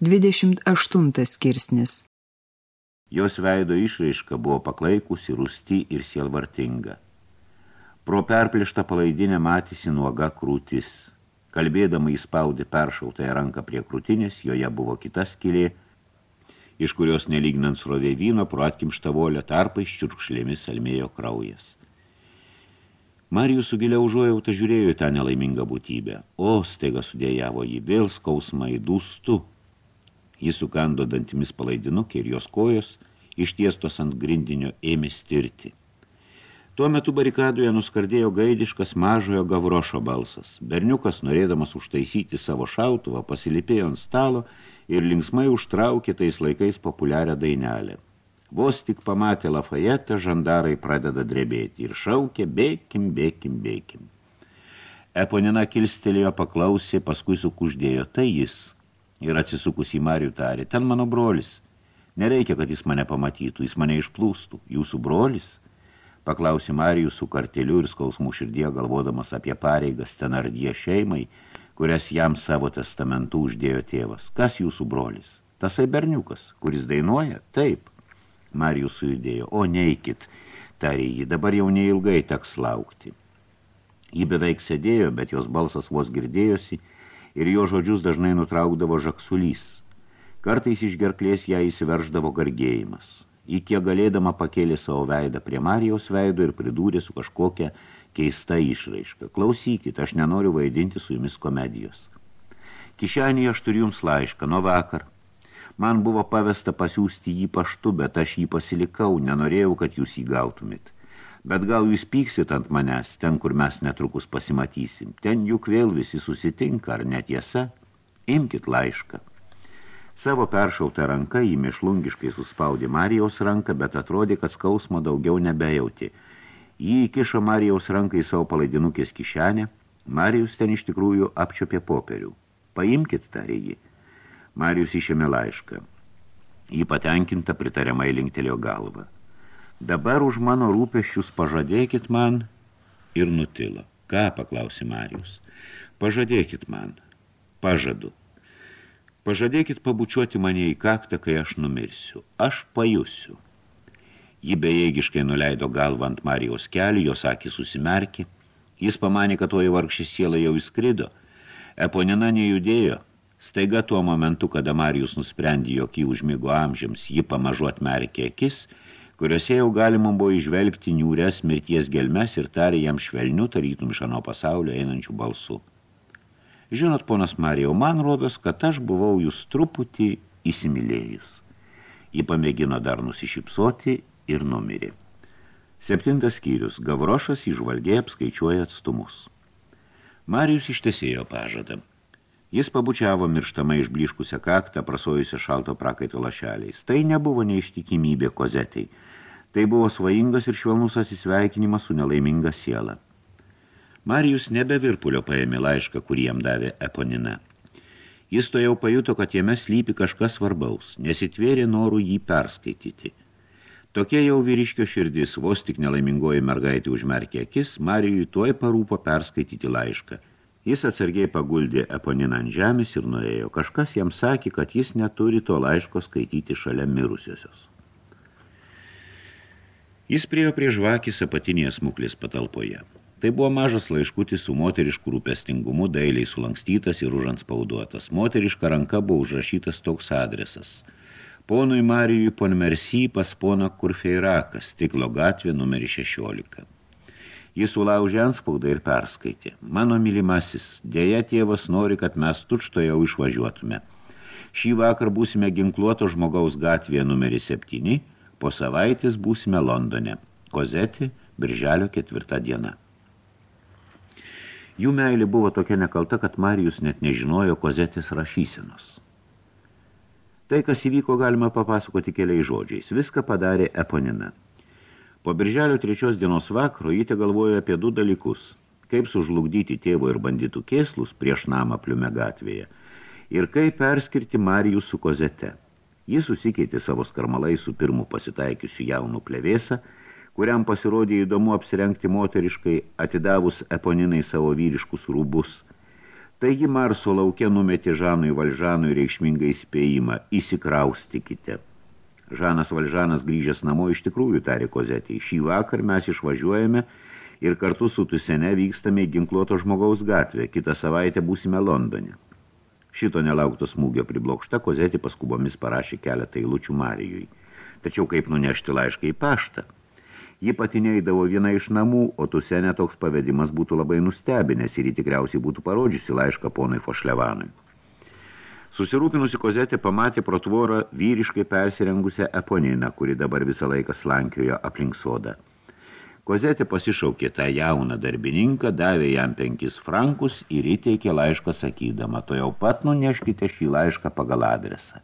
28 skirsnis Jos veido išraiška buvo paklaikusi, rusti ir sielvartinga. Pro perplištą palaidinę matėsi nuoga krūtis. Kalbėdama įspaudė peršautąją ranką prie krūtinės, joje buvo kita skilė, iš kurios nelygnant srovė vyno pro atkimštą volę tarpais čiurkšlėmis almėjo kraujas. Marijus su gilia užuojauta žiūrėjo į tą nelaimingą būtybę. O, staiga sudėjavo jį vėl skausmai dūstu, Jis sukando dantimis palaidinukį ir jos kojos, ištiestos ant grindinio, ėmė stirti. Tuo metu barikadoje nuskardėjo gaidiškas mažojo gavrošo balsas. Berniukas, norėdamas užtaisyti savo šautuvą, pasilipėjo ant stalo ir linksmai užtraukė tais laikais populiarią dainelę. Vos tik pamatė Lafajetą, žandarai pradeda drebėti ir šaukė, bėkim, bėkim, bėkim. Eponina kilstelėjo, paklausė, paskui sukuždėjo, tai jis – ir atsisukus į Marių tarė, ten mano brolis. Nereikia, kad jis mane pamatytų, jis mane išplūstų. Jūsų brolis? Paklausė Marijus su karteliu ir skausmų širdie, galvodamas apie pareigas tenardie šeimai, kurias jam savo testamentu uždėjo tėvas. Kas jūsų brolis? Tasai berniukas, kuris dainuoja? Taip. Marijus sujudėjo. O, neikit, tarė jį, dabar jau neilgai teks laukti. Ji beveik sėdėjo, bet jos balsas vos girdėjosi, ir jo žodžius dažnai nutraukdavo žaksulys. Kartais iš gerklės ją įsiverždavo gargėjimas. Į kiek galėdama pakėlė savo veidą prie Marijaus veido ir pridūrė su kažkokia keista išraiška. Klausykit, aš nenoriu vaidinti su jumis komedijos. Kišenėje aš turiu jums laišką nuo vakar. Man buvo pavesta pasiūsti jį paštu, bet aš jį pasilikau, nenorėjau, kad jūs jį gautumėt. Bet gal jūs pyksit ant manęs, ten, kur mes netrukus pasimatysim. Ten juk vėl visi susitinka, ar netiesa? Imkit laišką. Savo peršautą ranką jį mišlungiškai suspaudė Marijaus ranką, bet atrodė, kad skausmo daugiau nebejauti. Jį įkišo Marijaus ranką į savo palaidinukės kišenę. Marijus ten iš tikrųjų apčiopė popierių. Paimkit, tarė jį. Marijus išėmė laišką. Jį patenkinta pritariamai linktelėjo galvą. Dabar už mano rūpeščius pažadėkit man ir nutilo. Ką, paklausė Marijus. Pažadėkit man. Pažadu. Pažadėkit pabučiuoti mane į kaktą, kai aš numirsiu. Aš pajusiu. Ji bejėgiškai nuleido galvą ant Marijos kelių, jos akis susimerkė. Jis pamanė, kad toji vargšė siela jau įskrido. Eponina nejudėjo. Staiga tuo momentu, kada Marijus nusprendė, jog jį užmigo amžiams, ji pamažu atmerkė akis – kuriuose jau galima buvo išvelgti niūres mirties gelmes ir tarė jam švelniu, tarytum iš ano pasaulio einančių balsų. Žinot, ponas Marijau, man rodos, kad aš buvau jūs truputį įsimylėjus. Ji pamėgino dar nusišypsoti ir numirė. Septintas skyrius. Gavrošas įžvalgiai apskaičiuoja atstumus. Marijus ištesėjo pažadą. Jis pabučiavo mirštamai išbliškusią kaktą, prasojusią šalto prakaito lašeliais. Tai nebuvo neištikimybė kozetai. Tai buvo svajingas ir švelnus atsisveikinimas su nelaiminga siela. Marijus nebe virpulio paėmė laišką, kurį jam davė Eponina. Jis to jau pajuto, kad jame slypi kažkas svarbaus, nesitvėrė norų jį perskaityti. Tokia jau vyriškio širdis, vos tik nelaimingoji mergaitė užmerkė akis, Marijui tuoj parūpo perskaityti laišką – Jis atsargiai paguldė Eponiną ant žemės ir nuėjo. Kažkas jam sakė, kad jis neturi to laiško skaityti šalia mirusiosios. Jis priejo prie žvakis apatinės smuklės patalpoje. Tai buvo mažas laiškutis su moteriškų rūpestingumu dailiai sulankstytas ir užanspauduotas. Moteriška ranka buvo užrašytas toks adresas. Ponui Marijui Ponmersy pas pona Kurfeirakas, stiklo gatvė numeris 16. Jis sulaužė anspaudą ir perskaitė. Mano mylimasis, dėja tėvas nori, kad mes tučto jau išvažiuotume. Šį vakar būsime ginkluoto žmogaus gatvėje numeris 7, po savaitės būsime Londone. Kozeti, birželio ketvirtą dieną. Jų meilė buvo tokia nekalta, kad Marijus net nežinojo Kozetės rašysenos. Tai, kas įvyko, galima papasakoti keliais žodžiais. Viską padarė Eponina. Po birželio trečios dienos vakaro jį te galvojo apie du dalykus – kaip sužlugdyti tėvo ir banditų kėslus prieš namą pliume gatvėje ir kaip perskirti Marijų su kozete. Jis susikeitė savo skarmalai su pirmu pasitaikiusiu jaunu plevėsą, kuriam pasirodė įdomu apsirengti moteriškai, atidavus eponinai savo vyriškus rūbus. Taigi Marso lauke numetė Žanui Valžanui reikšmingą įspėjimą – įsikraustykite. Žanas Valžanas grįžęs namo iš tikrųjų tarė kozetį. Šį vakar mes išvažiuojame ir kartu su Tusene vykstame į ginkluoto žmogaus gatvę. Kitą savaitę būsime Londone. Šito nelaukto smūgio priblokšta kozetį paskubomis parašė keletą eilučių Marijui. Tačiau kaip nunešti laišką į paštą – Ji pati neįdavo viena iš namų, o Tusenė toks pavedimas būtų labai nustebinęs ir ji tikriausiai būtų parodžiusi laišką ponui Fošlevanui. Susirūpinusi kozetė pamatė pro tvorą vyriškai persirengusią Eponiną, kuri dabar visą laiką slankiojo aplink sodą. Kozetė pasišaukė tą jauną darbininką, davė jam penkis frankus ir įteikė laišką sakydama, to jau pat nuneškite šį laišką pagal adresą.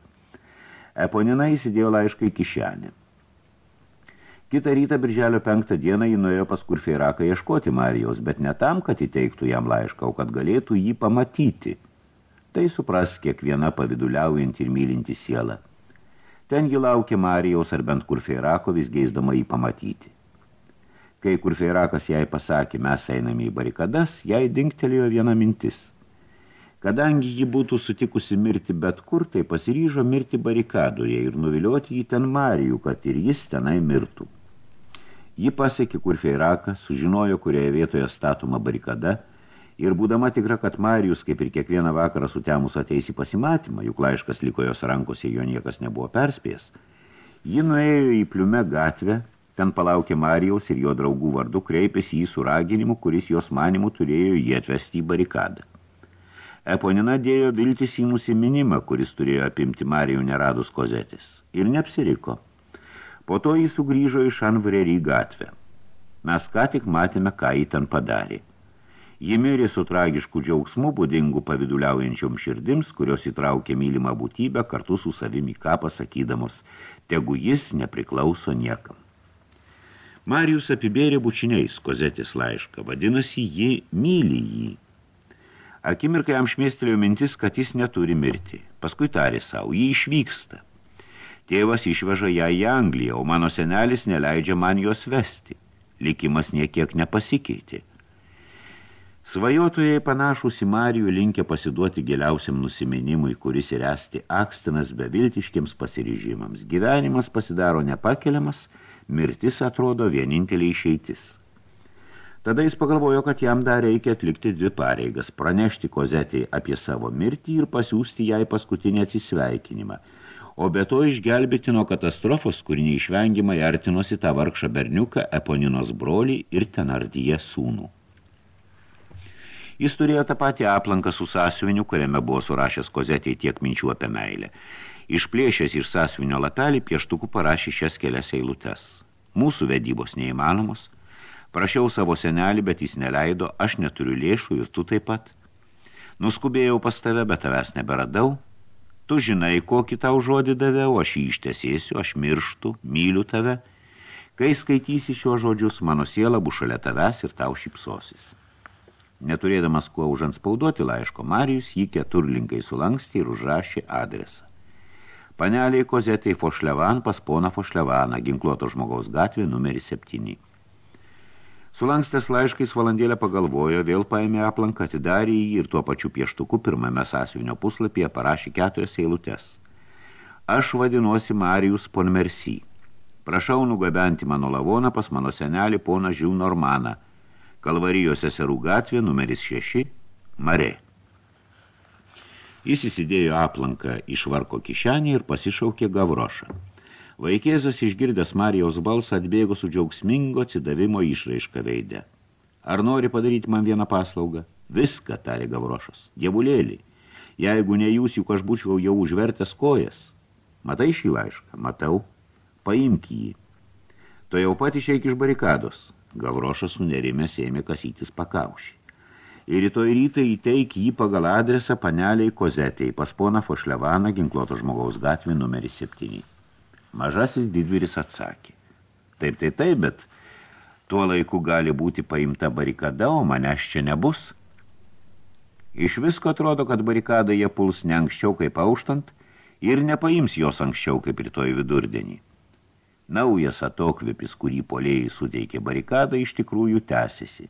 Eponina įsidėjo laišką į kišenę. Kitą rytą, birželio penktą dieną, jį nuėjo pas Kurfeiraką ieškoti Marijos, bet ne tam, kad įteiktų jam laišką, o kad galėtų jį pamatyti. Tai supras kiekviena paviduliaujant ir mylinti siela. Ten ji laukė Marijaus ar bent Kurfeirako vis geisdama jį pamatyti. Kai Kurfeirakas jai pasakė, mes einame į barikadas, jai dingtelėjo viena mintis. Kadangi ji būtų sutikusi mirti bet kur, tai pasiryžo mirti barikadoje ir nuvilioti jį ten Marijų, kad ir jis tenai mirtų. Ji pasiekė Kurfeiraką, sužinojo, kurioje vietoje statoma barikada ir būdama tikra, kad Marijus, kaip ir kiekvieną vakarą sutemus ateis į pasimatymą, juk laiškas liko jos rankose, jo niekas nebuvo perspėjęs, ji nuėjo į pliume gatvę, ten palaukė Marijaus ir jo draugų vardu kreipėsi į suraginimu, kuris jos manimų turėjo jį atvesti į barikadą. Eponina dėjo viltis į nusiminimą, kuris turėjo apimti Marijų neradus kozetis, ir neapsiriko. Po to jis sugrįžo iš Anvrerį gatvę. Mes ką tik matėme, ką jį ten padarė. Ji mirė su tragišku džiaugsmu, būdingu paviduliaujančiom širdims, kurios įtraukė mylimą būtybę kartu su savimi ką pasakydamos, tegu jis nepriklauso niekam. Marijus apibėrė bučiniais kozetis laišką, vadinasi, ji myli jį. Akimirkai jam šmėstelėjo mintis, kad jis neturi mirti. Paskui tarė savo, jį išvyksta. Tėvas išveža ją į Angliją, o mano senelis neleidžia man jos vesti. Likimas niekiek nepasikeitė. Svajotojai panašus į Marijų linkę pasiduoti giliausiam nusiminimui, kuris ir esti akstinas beviltiškiams pasiryžimams. Gyvenimas pasidaro nepakeliamas, mirtis atrodo vienintelė išeitis. Tada jis pagalvojo, kad jam dar reikia atlikti dvi pareigas – pranešti kozetį apie savo mirtį ir pasiūsti jai paskutinį atsisveikinimą – o be to išgelbėti nuo katastrofos, kuri neišvengiamai artinosi tą vargšą berniuką, Eponinos brolį ir Tenardyje sūnų. Jis turėjo tą patį aplanką su sąsiuviniu, kuriame buvo surašęs kozetėj tiek minčių apie meilę. Išplėšęs iš sąsiuvinio lapelį, pieštukų parašė šias kelias eilutes. Mūsų vedybos neįmanomos. Prašiau savo senelį, bet jis neleido, aš neturiu lėšų ir tu taip pat. Nuskubėjau pas tave, bet tavęs neberadau, Tu žinai, kokį tau žodį daviau, aš jį ištesėsiu, aš mirštu, myliu tave. Kai skaitysi šios žodžius, mano siela bus šalia tavęs ir tau šipsosis. Neturėdamas kuo užanspaudoti laiško, Marijus jį keturlinkai sulankstė ir užrašė adresą. Paneliai kozetai Fošlevan pas pona Fošlevaną, ginkluoto žmogaus gatvė numeris 7. Sulankstęs laiškais valandėlę pagalvojo, vėl paėmė aplanką, atidarė jį ir tuo pačiu pieštuku pirmame sąsivinio puslapyje parašė keturias eilutes. Aš vadinuosi Marijus Ponmersy. Prašau nugabenti mano lavoną pas mano senelį poną Žił Normaną. Kalvarijos seserų gatvė numeris 6, Mare. Jis įsidėjo aplanką iš varko kišenį ir pasišaukė Gavrošą. Vaikėzas išgirdęs Marijaus balsą atbėgo su džiaugsmingo atsidavimo išraiška veidė. Ar nori padaryti man vieną paslaugą? Viską, tarė Gavrošas. Dievulėlį. Jeigu ne jūs, juk aš būčiau jau užvertęs kojas. Matai šį laišką? Matau. Paimk jį. To jau pat išeik iš barikados. Gavrošas sunerimęs ėmė kasytis pakaušį. Ir rytoj rytai įteik jį pagal adresą paneliai kozetei pas poną Fošlevaną ginkluoto žmogaus gatvį numeris 7. Mažasis didvyris atsakė. Taip, tai taip, bet tuo laiku gali būti paimta barikada, o manęs čia nebus. Iš visko atrodo, kad barikadą jie puls ne anksčiau kaip auštant ir nepaims jos anksčiau kaip rytoj vidurdienį. Naujas atokvipis, kurį polėjai suteikė barikadą, iš tikrųjų tęsiasi.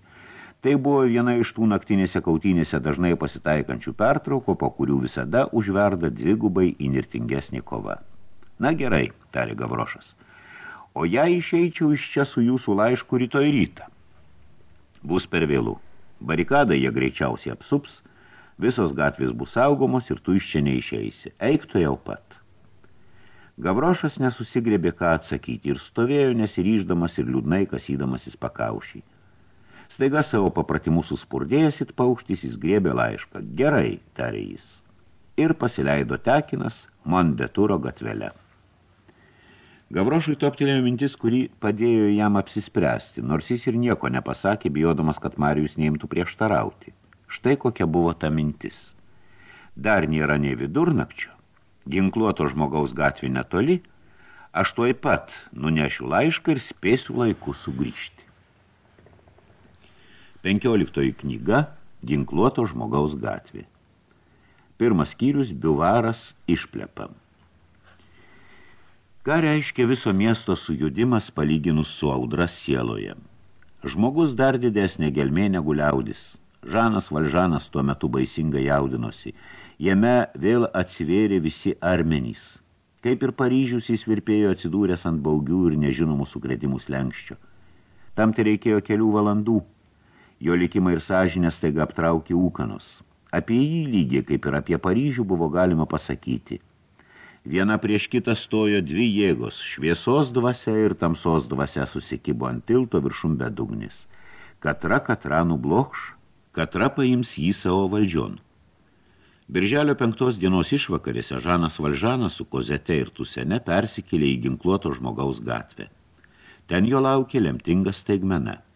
Tai buvo viena iš tų naktinėse kautynėse dažnai pasitaikančių pertraukų, po kurių visada užverda dvigubai inirtingesnė kova. Na gerai, tarė Gavrošas. O jei išeičiau iš čia su jūsų laišku rytoj rytą? Bus per vėlų. Barikadą jie greičiausiai apsups, visos gatvės bus saugomos ir tu iš čia neišeisi. Eik tu jau pat. Gavrošas nesusigrėbė ką atsakyti ir stovėjo nesiryždamas ir liūdnai kasydamasis pakaušį. Staiga savo papratimus suspurdėjęs it paukštis, jis grėbė laišką. Gerai, tarė jis. Ir pasileido tekinas Mondeturo gatvelę. Gavrošui toptelėjo mintis, kuri padėjo jam apsispręsti, nors jis ir nieko nepasakė, bijodamas, kad Marijus neimtų prieštarauti. Štai kokia buvo ta mintis. Dar nėra nei vidurnakčio, ginkluoto žmogaus gatvė netoli, aš tuoj pat nunešiu laišką ir spėsiu laiku sugrįžti. 15 knyga Ginkluoto žmogaus gatvė. Pirmas skyrius Biuvaras išplepam. Ką reiškia viso miesto sujudimas palyginus su audras sieloje? Žmogus dar didesnė gelmė negu liaudis. Žanas Valžanas tuo metu baisingai jaudinosi. Jame vėl atsivėrė visi armenys. Kaip ir Paryžius jis virpėjo atsidūręs ant baugių ir nežinomų sukretimus lenkščio. Tam tai reikėjo kelių valandų. Jo likimą ir sąžinę staiga aptraukė ūkanos. Apie jį lygiai, kaip ir apie Paryžių, buvo galima pasakyti. Viena prieš kitą stojo dvi jėgos, šviesos dvasia ir tamsos dvasia susikibo ant tilto viršum bedugnis. Katra katra nublokš, katra paims jį savo valdžion. Birželio penktos dienos išvakarėse Žanas Valžanas su Kozete ir Tusene persikėlė į ginkluoto žmogaus gatvę. Ten jo laukė lemtingas staigmena –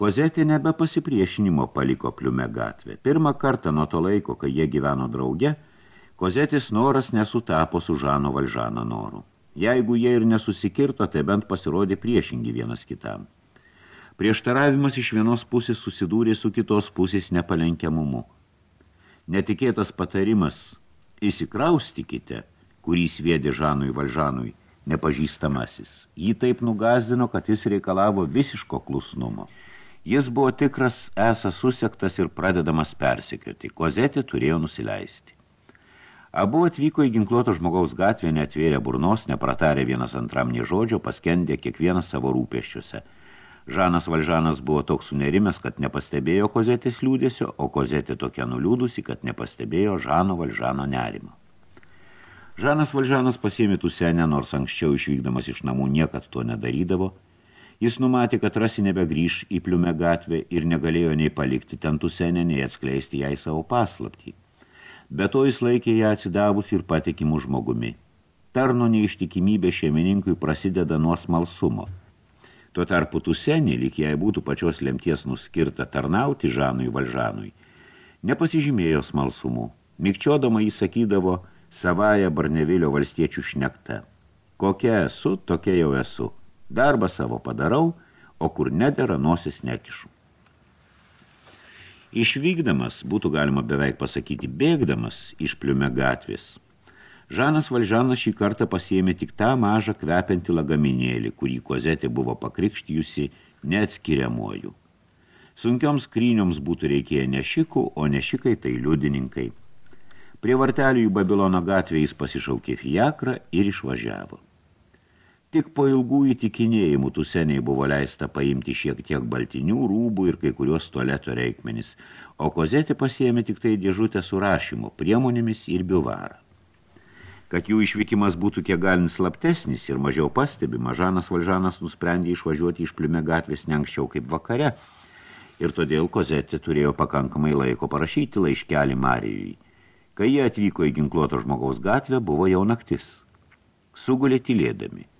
Kozetė nebe pasipriešinimo paliko pliume gatvę. Pirmą kartą nuo to laiko, kai jie gyveno drauge, Kozetės noras nesutapo su Žano Valžano noru. Jeigu jie ir nesusikirto, tai bent pasirodė priešingi vienas kitam. Prieštaravimas iš vienos pusės susidūrė su kitos pusės nepalenkiamumu. Netikėtas patarimas «Įsikraustikite», kurį sviedė Žanui Valžanui, nepažįstamasis. Jį taip nugazdino, kad jis reikalavo visiško klusnumo. Jis buvo tikras esas susektas ir pradedamas persekioti. Kozetė turėjo nusileisti. Abu atvyko į ginkluoto žmogaus gatvę, neatvėrė burnos, nepratarė vienas antram nie žodžio, paskendė kiekvienas savo rūpeščiuose. Žanas Valžanas buvo toks sunerimęs, kad nepastebėjo kozetės liūdėsio, o kozetė tokia nuliūdusi, kad nepastebėjo Žano Valžano nerimo. Žanas Valžanas pasėmė tusenę, nors anksčiau išvykdamas iš namų niekad to nedarydavo, Jis numatė, kad rasi nebegrįž į pliume gatvę ir negalėjo nei palikti ten tusenę, nei atskleisti jai savo paslaptį. Be to jis laikė ją atsidavus ir patikimų žmogumi. Tarno neištikimybė šeimininkui prasideda nuo smalsumo. Tuo tarpu tusenė, lyg jai būtų pačios lemties nuskirta tarnauti Žanui Valžanui, nepasižymėjo smalsumu. Mikčiodama jis sakydavo savaja Barnevilio valstiečių šnekta. Kokia esu, tokia jau esu. Darbą savo padarau, o kur nedėra, nosis nekišu. Išvykdamas, būtų galima beveik pasakyti, bėgdamas iš pliume gatvės, Žanas Valžanas šį kartą pasiėmė tik tą mažą kvepiantį lagaminėlį, kurį kozetė buvo pakrikštijusi neatskiriamuoju. Sunkioms krynioms būtų reikėję nešikų, o nešikai tai liudininkai. Prie vartelių į Babilono gatvę jis pasišaukė fiakrą ir išvažiavo. Tik po ilgų įtikinėjimų tų seniai buvo leista paimti šiek tiek baltinių, rūbų ir kai kurios tualeto reikmenis, o kozetė pasiėmė tik tai dėžutę su rašymo priemonėmis ir biuvarą. Kad jų išvykimas būtų kiek galint slaptesnis ir mažiau pastebima, Žanas Valžanas nusprendė išvažiuoti iš pliume gatvės ne anksčiau kaip vakare, ir todėl kozetė turėjo pakankamai laiko parašyti laiškelį Marijui. Kai jie atvyko į ginkluoto žmogaus gatvę, buvo jau naktis. Sugulė tylėdami.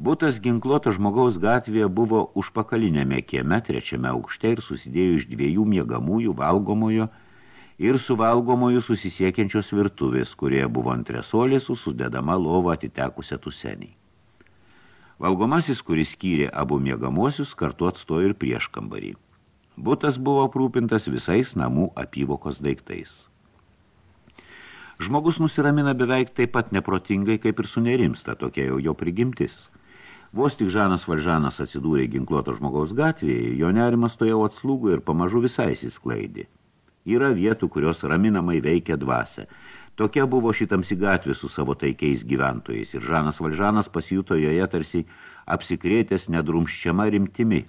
Būtas ginkluoto žmogaus gatvėje buvo užpakalinėme kieme trečiame aukšte ir susidėjo iš dviejų miegamųjų valgomojo ir su valgomoju susisiekiančios virtuvės, kurie buvo antresolė su sudedama lova atitekusią tuseniai. Valgomasis, kuris skyrė abu miegamuosius, kartu atstojo ir prieš kambarį. Butas buvo aprūpintas visais namų apyvokos daiktais. Žmogus nusiramina beveik taip pat neprotingai, kaip ir sunerimsta, tokia jau jo prigimtis – Vos tik Žanas Valžanas atsidūrė ginkluoto žmogaus gatvėje, jo nerimas to jau atslūgo ir pamažu visai įsisklaidė. Yra vietų, kurios raminamai veikia dvasę. Tokia buvo šitamsi gatvė su savo taikiais gyventojais ir Žanas Valžanas pasijuto joje tarsi apsikrėtęs nedrumščiama rimtimi.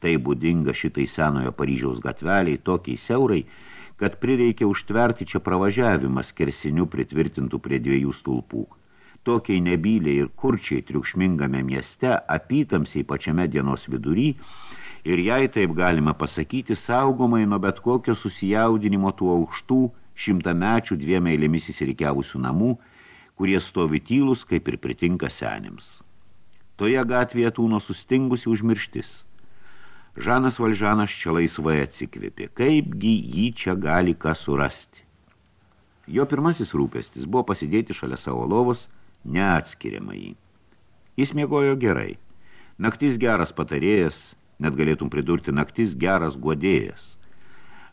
Tai būdinga šitai senojo Paryžiaus gatveliai, tokiai siaurai, kad prireikė užtverti čia pravažiavimą skersiniu pritvirtintų prie dviejų stulpų tokiai nebyliai ir kurčiai triukšmingame mieste, apytamsiai pačiame dienos vidury, ir jai taip galima pasakyti, saugomai nuo bet kokio susijaudinimo tų aukštų, šimtamečių dviem eilėmis įsirikiavusių namų, kurie stovi tylus, kaip ir pritinka senėms. Toje gatvėje tūno sustingusi užmirštis. Žanas Valžanas čia laisvai atsikvėpė, kaipgi jį čia gali ką surasti. Jo pirmasis rūpestis buvo pasidėti šalia savo lovos – neatskiriamai. Jis miegojo gerai. Naktis geras patarėjas, net galėtum pridurti naktis geras guodėjas.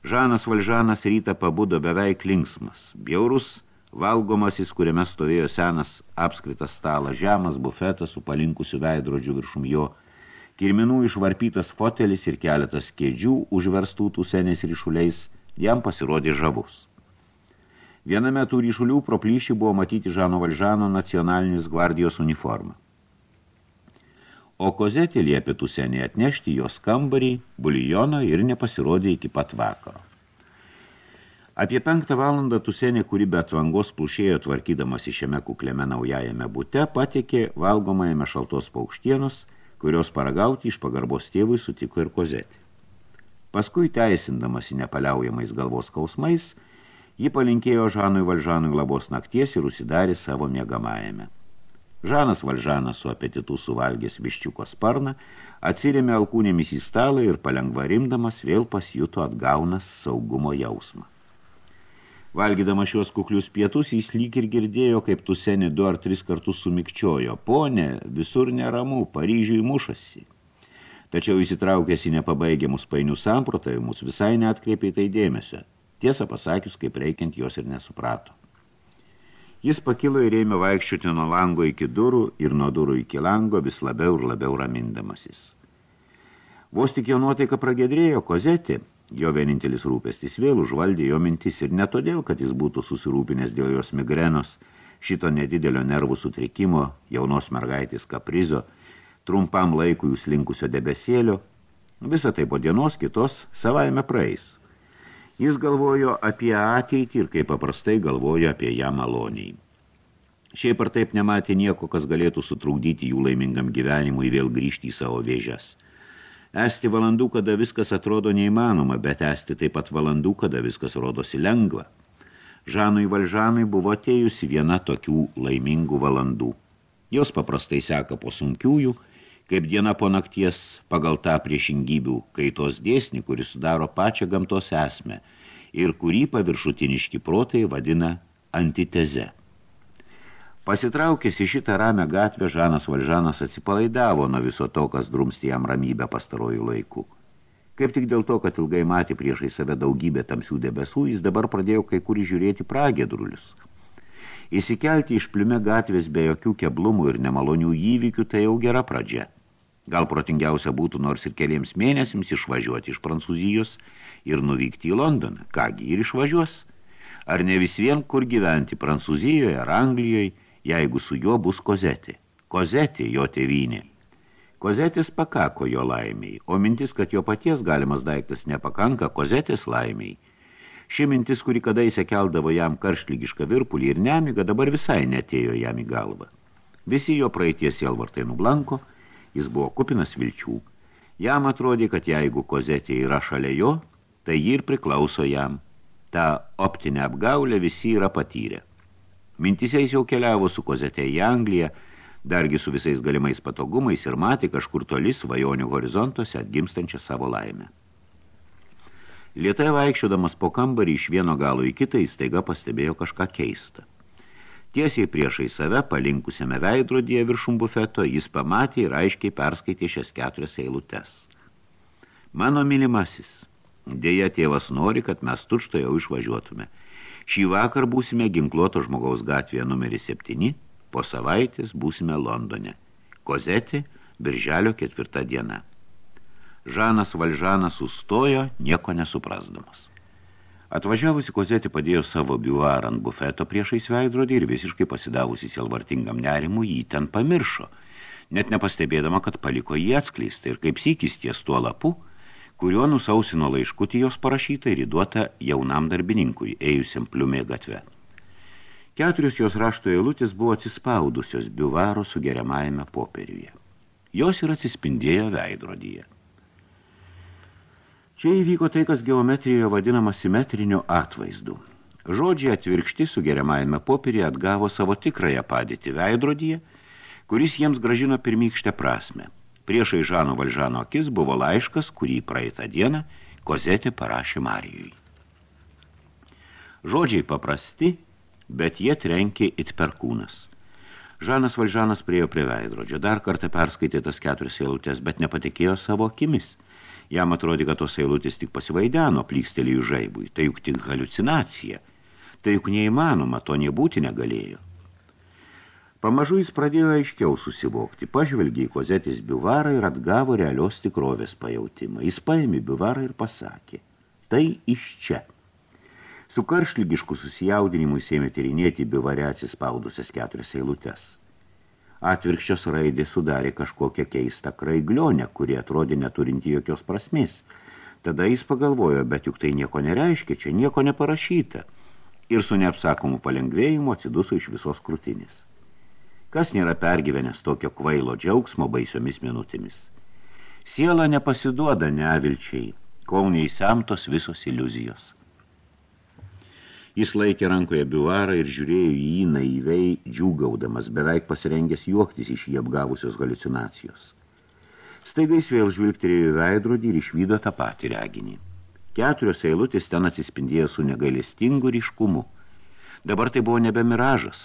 Žanas Valžanas rytą pabudo beveik linksmas, bjaurus, valgomasis, kuriame stovėjo senas apskritas stalas, žemas bufetas su palinkusiu veidrodžiu viršum jo, kirminų išvarpytas fotelis ir keletas kėdžių užverstų tų senės ryšuliais, jam pasirodė žavus. Viename tų ryšulių pro plyšį buvo matyti Žano Valžano nacionalinis gvardijos uniforma. O kozetė liepė tusenį atnešti jos kambarį, bulijoną ir nepasirodė iki pat vakaro. Apie penktą valandą tusenė, kuri be atvangos plušėjo tvarkydamas šiame kuklėme naujajame bute, patikė valgomajame šaltos paukštienos, kurios paragauti iš pagarbos tėvui sutiko ir kozetė. Paskui teisindamasi nepaliaujamais galvos skausmais, Ji palinkėjo Žanui Valžanui labos nakties ir užsidarė savo miegamajame. Žanas Valžanas su apetitu suvalgęs viščiuko sparną, atsirėmė alkūnėmis į stalą ir palengva rimdamas vėl pasjuto atgaunas saugumo jausmą. Valgydamas šios kuklius pietus, jis lyg ir girdėjo, kaip tu seni du ar tris kartus sumikčiojo. Pone, visur neramu, Paryžiui mušasi. Tačiau įsitraukęs į nepabaigiamus painių samprotavimus, visai neatkreipė tai dėmesio. Tiesą pasakius, kaip reikiant jos ir nesuprato. Jis pakilo ir ėmė vaikščioti nuo lango iki durų ir nuo durų iki lango vis labiau ir labiau ramindamasis. Vos tik jo nuotaika pragėdrėjo kozetė, jo vienintelis rūpestis vėl užvaldė jo mintis ir ne todėl, kad jis būtų susirūpinęs dėl jos migrenos, šito nedidelio nervų sutrikimo, jaunos mergaitės kaprizo, trumpam laikui užslinkusio debesėlio, visą tai po dienos kitos savaime praeis. Jis galvojo apie ateitį ir kaip paprastai galvojo apie ją maloniai. Šiaip ar taip nematė nieko, kas galėtų sutrukdyti jų laimingam gyvenimui vėl grįžti į savo vėžes. Esti valandų, kada viskas atrodo neįmanoma, bet esti taip pat valandų, kada viskas rodosi lengva. Žanui Valžanui buvo atėjusi viena tokių laimingų valandų. Jos paprastai seka po sunkiųjų, kaip diena po nakties pagal tą priešingybių kaitos dėsnį, kuris sudaro pačią gamtos esmę ir kurį paviršutiniški protai vadina antiteze. Pasitraukęs į šitą ramę gatvę, Žanas Valžanas atsipalaidavo nuo viso to, kas drumsti jam ramybę pastarojų laikų. Kaip tik dėl to, kad ilgai matė priešai save daugybę tamsių debesų, jis dabar pradėjo kai kur žiūrėti pragėdrulius. Įsikelti iš pliume gatvės be jokių keblumų ir nemalonių įvykių tai jau gera pradžia. Gal protingiausia būtų nors ir keliems mėnesiams išvažiuoti iš Prancūzijos ir nuvykti į Londoną. Kągi ir išvažiuos? Ar ne vis vien kur gyventi Prancūzijoje ar Anglijoje, jeigu su juo bus kozetė? Kozetė jo tėvynė. Kozetės pakako jo laimiai, o mintis, kad jo paties galimas daiktas nepakanka kozetės laimiai. Ši mintis, kuri kadaise keldavo jam karštlygišką virpulį ir nemigą, dabar visai netėjo jam į galvą. Visi jo praeities jelvartai nublanko – Jis buvo kupinas vilčių. Jam atrodė, kad jeigu kozetė yra šalia jo, tai ji ir priklauso jam. Ta optinė apgaulė visi yra patyrę. Mintise jis jau keliavo su kozetė į Angliją, dargi su visais galimais patogumais ir matė kažkur toli svajonių horizontuose atgimstančią savo laimę. Lietai vaikščiodamas po kambarį iš vieno galo į kitą, jis taiga pastebėjo kažką keistą. Tiesiai priešai save, palinkusiame veidrodyje viršum bufeto, jis pamatė ir aiškiai perskaitė šias keturias eilutes. Mano mylimasis, dėja tėvas nori, kad mes tučto jau išvažiuotume. Šį vakar būsime ginkluoto žmogaus gatvėje numeris 7, po savaitės būsime Londone. Kozetė, birželio ketvirta diena. Žanas Valžanas sustojo, nieko nesuprasdamas. Atvažiavusi kozetį padėjo savo biuarą ant bufeto priešais veidrodį ir visiškai pasidavusi sielvartingam nerimui jį ten pamiršo, net nepastebėdama, kad paliko jį atskleistą ir kaip sykis ties tuo lapu, kuriuo nusausino laiškutį jos parašytą ir įduota jaunam darbininkui, ėjusiam pliumė gatve. Keturios jos rašto eilutės buvo atsispaudusios biuvaro sugeriamajame popieriuje. Jos ir atsispindėjo veidrodyje. Čia įvyko tai, kas geometrijoje vadinama simetriniu atvaizdu. Žodžiai atvirkšti sugeriamajame popierį atgavo savo tikrąją padėtį veidrodyje, kuris jiems gražino pirmykštę prasme. Priešai Žano Valžano akis buvo laiškas, kurį praeitą dieną Kozetė parašė Marijui. Žodžiai paprasti, bet jie trenkė it perkūnas. Žanas Valžanas priejo prie veidrodžio, dar kartą perskaitė tas keturias eilutės, bet nepatikėjo savo akimis – Jam atrodė, kad tos eilutės tik pasivaideno plykstelėjų žaibui. Tai juk tik halucinacija. Tai juk neįmanoma, to nebūti negalėjo. Pamažu jis pradėjo aiškiau susivokti. Pažvelgė į kozetės biuvarą ir atgavo realios tikrovės pajautimą. Jis paėmė biuvarą ir pasakė. Tai iš čia. Su karšlygišku susijaudinimu sėmė tyrinėti biuvare atsispaudusias keturias eilutes. Atvirkščios raidės sudarė kažkokią keistą kraiglionę, kuri atrodė neturinti jokios prasmės. Tada jis pagalvojo, bet juk tai nieko nereiškia, čia nieko neparašyta. Ir su neapsakomu palengvėjimu atsiduso iš visos krūtinės. Kas nėra pergyvenęs tokio kvailo džiaugsmo baisiomis minutėmis? Siela nepasiduoda neavilčiai, kol neįsemtos visos iliuzijos. Jis laikė rankoje biuarą ir žiūrėjo į jį naiviai džiūgaudamas, beveik pasirengęs juoktis iš jį apgavusios halucinacijos. Staiga jis vėl žvilgterėjo į veidrodį ir išvydo tą patį reginį. Keturios eilutės ten atsispindėjo su negailestingu ryškumu. Dabar tai buvo nebe miražas.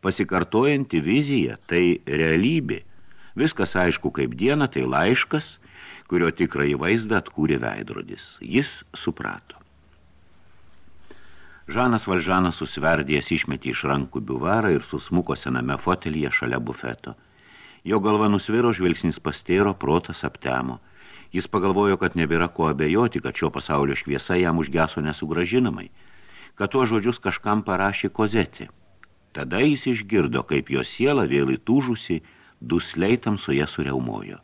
Pasikartojanti vizija, tai realybė. Viskas aišku kaip diena, tai laiškas, kurio tikrąjį vaizdą atkūrė veidrodis. Jis suprato. Žanas Valžanas susverdėjęs išmetė iš rankų biuvarą ir susmuko sename fotelyje šalia bufeto. Jo galva nusviro, žvilgsnis pastėro, protas aptemo. Jis pagalvojo, kad nebėra ko abejoti, kad šio pasaulio šviesa jam užgeso nesugražinamai, kad tuo žodžius kažkam parašė kozetė. Tada jis išgirdo, kaip jo siela vėl įtūžusi, dusliai tamsoje sureumojo.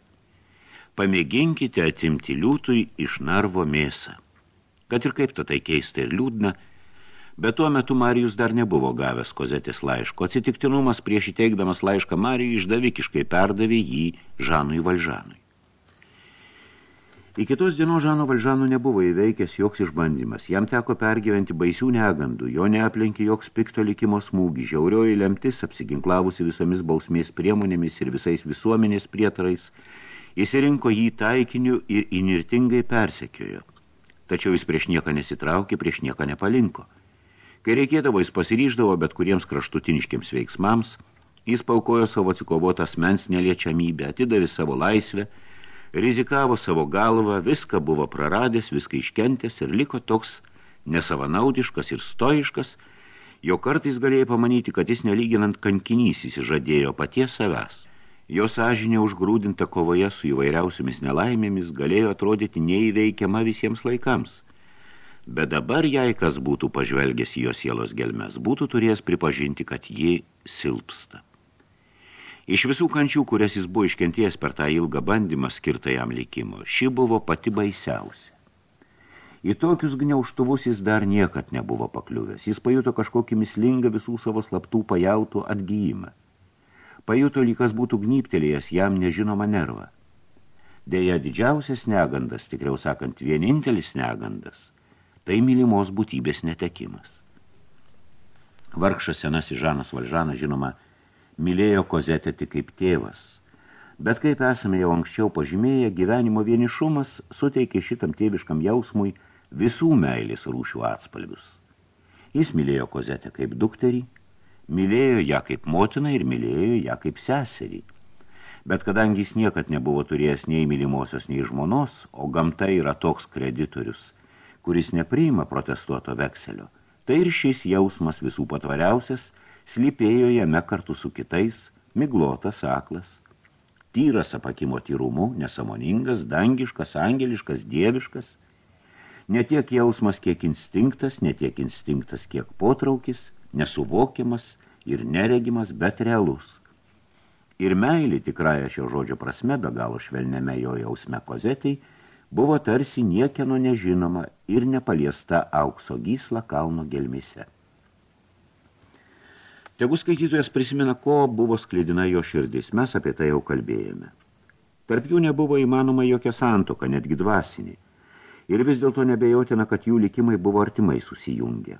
Pamėginkite atimti liūtui iš narvo mėsą. Kad ir kaip to tai keista ir liūdna, Bet tuo metu Marijus dar nebuvo gavęs kozetės laiško. Atsitiktinumas prieš įteikdamas laišką Marijui išdavikiškai perdavė jį Žanui Valžanui. Į kitos dienos Žano Valžanų nebuvo įveikęs joks išbandymas. Jam teko pergyventi baisių negandų, jo neaplenkė joks pikto likimo smūgį, žiaurioji lemtis, apsiginklavusi visomis bausmės priemonėmis ir visais visuomenės prietarais, įsirinko jį taikiniu ir inirtingai persekiojo. Tačiau jis prieš nieką nesitraukė, prieš nieką nepalinko. Kai reikėdavo, jis pasiryždavo bet kuriems kraštutiniškiams veiksmams, jis paukojo savo atsikovotą asmens neliečiamybę, atidavė savo laisvę, rizikavo savo galvą, viską buvo praradęs, viską iškentęs ir liko toks nesavanaudiškas ir stoiškas, jo kartais galėjai pamanyti, kad jis nelyginant kankinys įsižadėjo paties savęs. Jo sąžinė užgrūdinta kovoje su įvairiausiamis nelaimėmis galėjo atrodyti neįveikiama visiems laikams – bet dabar jei kas būtų pažvelgęs jos sielos gelmes, būtų turėjęs pripažinti, kad ji silpsta. Iš visų kančių, kurias jis buvo iškentėjęs per tą ilgą bandymą skirtą jam likimo, ši buvo pati baisiausia. Į tokius gniauštuvus jis dar niekad nebuvo pakliuvęs. Jis pajuto kažkokį mislingą visų savo slaptų pajautų atgyjimą. Pajuto, lygas būtų gnyptelėjęs jam nežinomą nervą. Deja, didžiausias negandas, tikriau sakant, vienintelis negandas – tai mylimos būtybės netekimas. Vargšas senasis Žanas Valžanas, žinoma, mylėjo kozetę tik kaip tėvas, bet kaip esame jau anksčiau pažymėję, gyvenimo vienišumas suteikė šitam tėviškam jausmui visų meilės rūšių atspalvius. Jis mylėjo kozetę kaip dukterį, mylėjo ją kaip motiną ir mylėjo ją kaip seserį. Bet kadangi jis niekad nebuvo turėjęs nei mylimosios, nei žmonos, o gamta yra toks kreditorius – kuris nepriima protestuoto vekselio, tai ir šis jausmas visų patvariausias slypėjo jame kartu su kitais, miglotas aklas. tyras apakimo tyrumu, nesamoningas, dangiškas, angeliškas, dieviškas, ne tiek jausmas, kiek instinktas, ne tiek instinktas, kiek potraukis, nesuvokiamas ir neregimas, bet realus. Ir meilė tikrąją šio žodžio prasme, be galo švelnėme jo jausme kozetai, buvo tarsi niekieno nežinoma ir nepaliesta aukso gysla kalno gelmise. Tegu skaitytojas prisimena, ko buvo sklidina jo širdis, mes apie tai jau kalbėjome. Tarp jų nebuvo įmanoma jokia santoka, netgi dvasiniai. Ir vis dėlto nebejotina, kad jų likimai buvo artimai susijungę.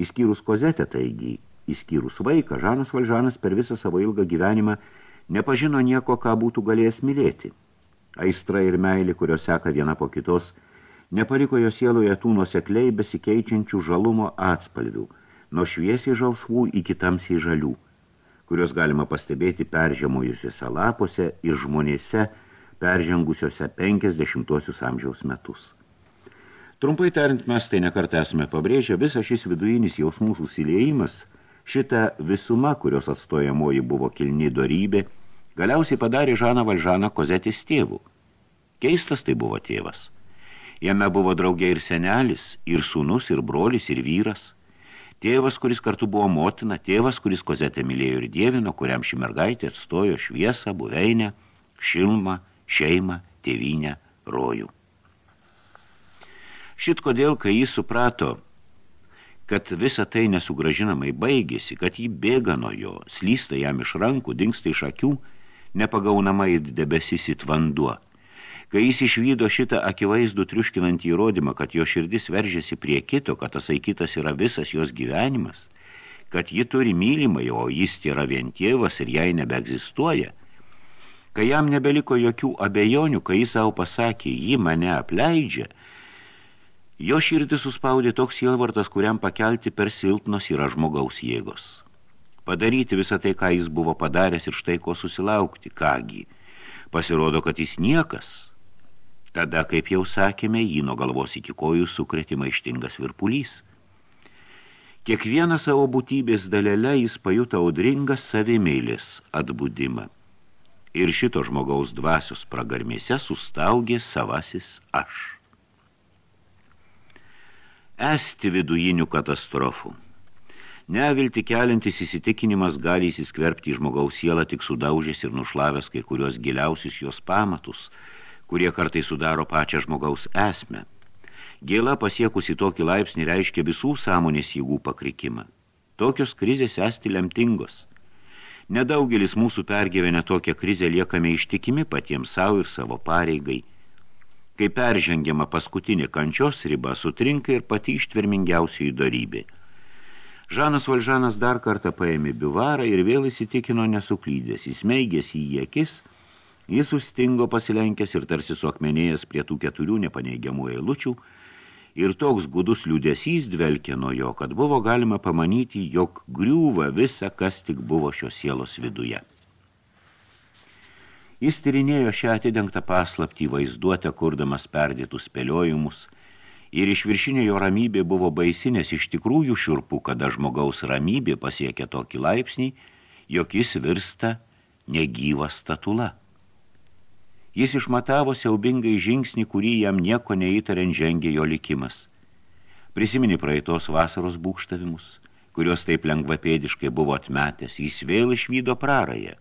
Įskyrus kozetę, taigi, įskyrus vaiką, Žanas Valžanas per visą savo ilgą gyvenimą nepažino nieko, ką būtų galėjęs mylėti. Aistra ir meilė, kurios seka viena po kitos, nepaliko jo sieloje tų nusekliai besikeičiančių žalumo atspalvių – nuo šviesiai žalsvų iki tamsiai žalių, kurios galima pastebėti peržiemojusiuose lapuose ir žmonėse peržengusiuose 50 amžiaus metus. Trumpai tariant, mes tai nekartą esame pabrėžę, visas šis vidujinis jausmų susiliejimas, šita visuma, kurios atstojamoji buvo kilni dorybė, galiausiai padarė Žaną Valžaną kozetis tėvų. Keistas tai buvo tėvas. Jame buvo draugė ir senelis, ir sūnus, ir brolis, ir vyras – Tėvas, kuris kartu buvo motina, tėvas, kuris kozetę mylėjo ir dievino, kuriam ši mergaitė atstojo šviesą, buveinę, šilmą, šeimą, tėvynę, rojų. Šit kodėl, kai jis suprato, kad visa tai nesugražinamai baigėsi, kad jį bėga nuo jo, slysta jam iš rankų, dingsta iš akių, nepagaunamai debesis it vanduo – Kai jis išvydo šitą akivaizdų triuškinantį įrodymą, kad jo širdis veržėsi prie kito, kad tasai kitas yra visas jos gyvenimas, kad ji turi mylimai, o jis yra vien tėvas ir jai nebeegzistuoja, kai jam nebeliko jokių abejonių, kai jis savo pasakė, ji mane apleidžia, jo širdis suspaudė toks sielvartas, kuriam pakelti per silpnos yra žmogaus jėgos. Padaryti visą tai, ką jis buvo padaręs ir štai ko susilaukti, kągi. Pasirodo, kad jis niekas – Tada, kaip jau sakėme, jį nuo galvos iki kojų sukreti maištingas virpulys. Kiekvieną savo būtybės dalelę jis pajuto audringą savimeilis atbudimą. Ir šito žmogaus dvasios pragarmėse sustaugė savasis aš. Esti vidujinių katastrofų. Nevilti keliantis įsitikinimas gali įsiskverbti į žmogaus sielą tik sudaužęs ir nušlavęs kai kurios giliausius jos pamatus – kurie kartai sudaro pačią žmogaus esmę. Gėla pasiekusi tokį laipsnį reiškia visų sąmonės jėgų pakrikimą. Tokios krizės esti lemtingos. Nedaugelis mūsų pergyvenę tokią krizę liekame ištikimi patiems savo ir savo pareigai. Kai peržengiama paskutinė kančios riba, sutrinka ir pati ištvermingiausiai darybė. Žanas Valžanas dar kartą paėmė bivarą ir vėl įsitikino nesuklydęs, įsmeigėsi į akis – Jis sustingo pasilenkęs ir tarsi suakmenėjęs prie tų keturių nepaneigiamų eilučių, ir toks gudus liūdesys dvelkė nuo jo, kad buvo galima pamanyti, jog griūva visa, kas tik buvo šios sielos viduje. Jis tyrinėjo šią atidengtą paslaptį vaizduotę, kurdamas perdėtus spėliojimus, ir iš viršinė jo ramybė buvo baisi, nes iš tikrųjų šiurpų, kada žmogaus ramybė pasiekia tokį laipsnį, jog jis virsta negyva statula. Jis išmatavo siaubingai žingsnį, kurį jam nieko neįtariant žengė jo likimas. Prisimeni praeitos vasaros būkštavimus, kurios taip lengvapėdiškai buvo atmetęs, jis vėl išvydo prarąją.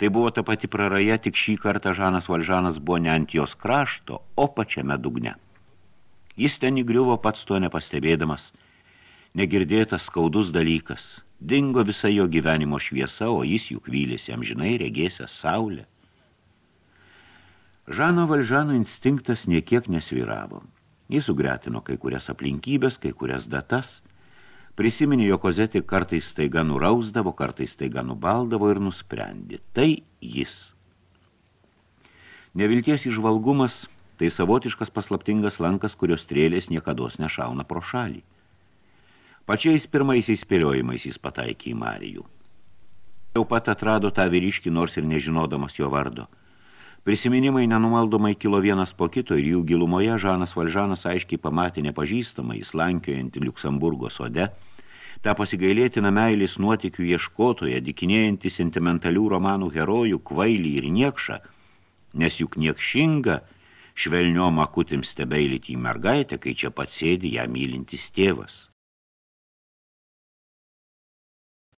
Tai buvo ta pati praraja, tik šį kartą Žanas Valžanas buvo ne ant jos krašto, o pačiame dugne. Jis ten įgriuvo pats to nepastebėdamas. Negirdėtas skaudus dalykas. Dingo visa jo gyvenimo šviesa, o jis juk vylėsi amžinai regėsęs saulę. Žano Valžano instinktas niekiek nesviravo. Jis sugretino kai kurias aplinkybės, kai kurias datas. Prisiminė, jo kozetį kartais staiga nurausdavo, kartais staiga nubaldavo ir nusprendė. Tai jis. Nevilties išvalgumas – tai savotiškas paslaptingas lankas, kurios strėlės niekados nešauna pro šalį. Pačiais pirmaisiais spėliojimais jis pataikė į Marijų. Jau pat atrado tą vyriškį, nors ir nežinodamas jo vardo – Prisiminimai nenumaldomai kilo vienas po kito ir jų gilumoje Žanas Valžanas aiškiai pamatė nepažįstamą įslankiojantį Liuksemburgo sode, tą pasigailėtiną meilės nuotikių ieškotoją, dikinėjantį sentimentalių romanų herojų, kvailį ir niekšą, nes juk niekšinga švelniom akutim stebeilyti į mergaitę, kai čia pat sėdi ją mylintis tėvas.